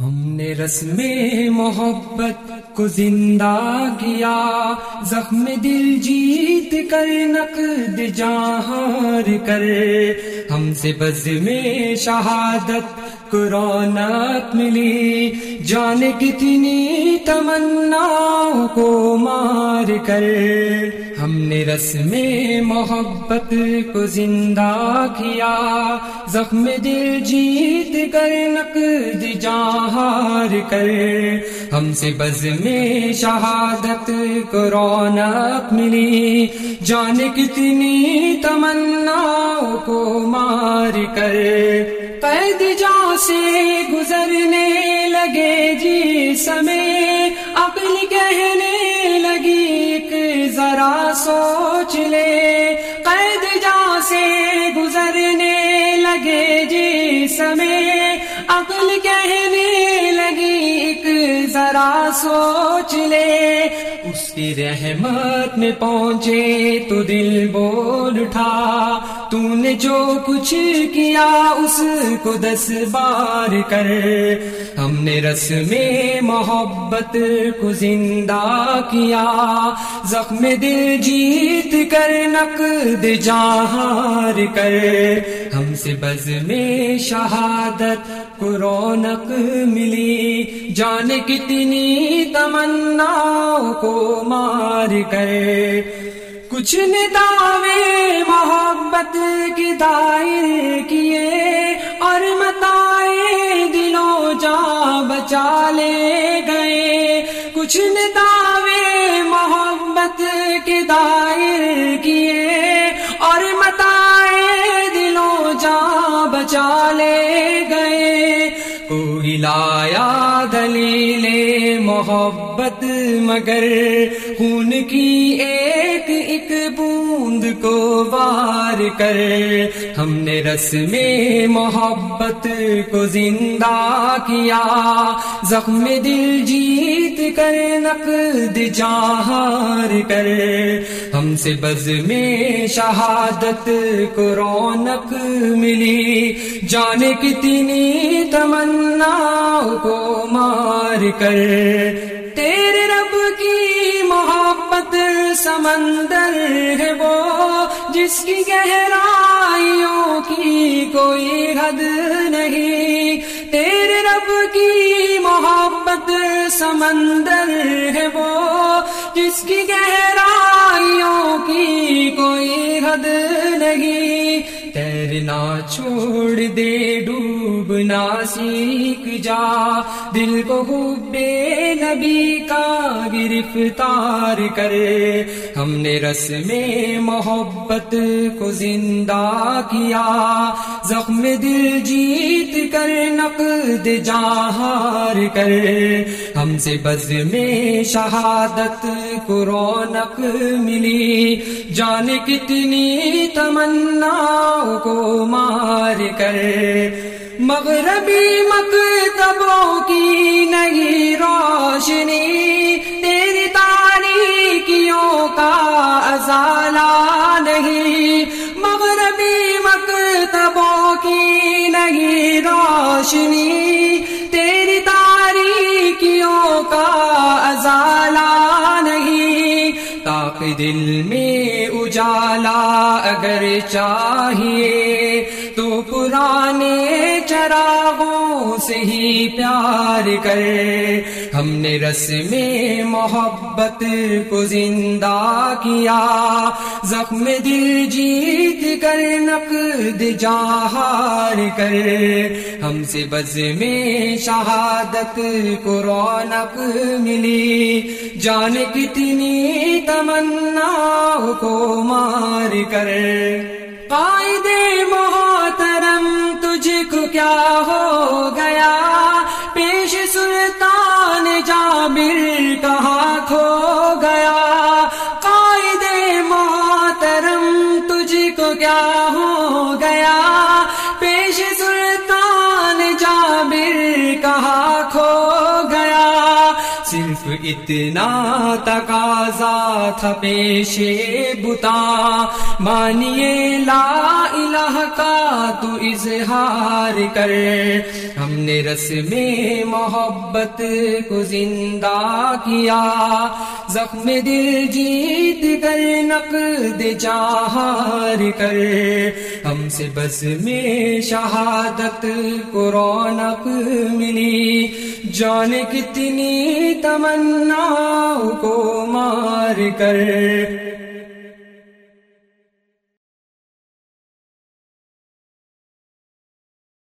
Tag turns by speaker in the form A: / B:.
A: ہم نے رسم محبت کو زندہ کیا، زخم دل جیت کر نقد جہار کر۔ ہم سے بز میں شہادت کو رونق ملی، جان کتنی تمنا کو مار کر۔ ہم نے رسم محبت کو زندہ کیا، زخم دل جیت کر نقد جہار کر۔ ہم سے بز میں شہادت کو رونق ملی۔ جان کتنی تمنا کو مار کر۔ قید جا سے گزرنے لگے جی سمے۔ عقل کہنے لگی ایک ذرا سوچ لے۔ قید جا سے ذرا سوچ لے۔ اس کی رحمت میں پہنچے تو دل بول اٹھا۔ تو نے جو کچھ کیا اس کو دس بار کر۔ ہم نے رس میں محبت کو زندہ کیا۔ زخم دل جیت کر، نقد جہار کر۔ ہم سے بز میں شہادت کو رونق ملی۔ جان کتنی تمنا کو مار کر۔ کچھ نے دعوے محبت کی دائر کیے اور متائے دلوں جا بچا لے گئے۔ کچھ نے کوئی دلیل محبت مگر خون کی ایک ایک بوند کو وار کر ہم نے رس میں محبت کو زندہ کیا، زخم دل جیت کر نقد جہار کر ہم سے بز میں شہادت کو رونق ملی جانے کتنی تمنا کو مار کر تیرے رب کی محبت سمندر ہے وہ، جس کی گہرائیوں کی کوئی حد نہیں۔ تیرے رب کی محبت سمندر ہے وہ، جس کی گہرائیوں کی کوئی حد نہیں۔ تیرنا چھوڑ دے ڈوبنا سیکھ جا۔ دل کو بے نبی کا گرفتار کرے ہم نے رس میں محبت کو زندہ کیا۔ زخم دل جیت کر، نقد جہار کر۔ ہم سے بز میں شہادت کو رونق ملی۔ جان کتنی تمنا کر۔ مغربی مکتبوں کی نئی روشنی، تیری تاریکیوں کا ازالہ نہیں۔ مغربی مکتبوں کی نئی روشنی، تیری تاریکیوں کا ازالہ نہیں۔ تاک دل میں اجالا اگر چاہیے چراغوں سے ہی پیار کر۔ ہم نے رس میں محبت کو زندہ کیا۔ زخم دل جیت کر، نقد جہار کر۔ ہم سے بز میں شہادت کو رونق ملی۔ جان کتنی تمنا کو مار کر۔ قائد محترم تجھ کو کیا ہوگا صرف اتنا تقاضا تھا پیش بتا۔ مانیے لا الہ کا تو اظہار کر۔ ہم نے رسم محبت کو زندہ کیا۔ زخم دل جیت کر نقد چاہار کر۔ ہم سے بس میں شہادت کو رونق ملی۔ جان کتنی تمنا کو مار کر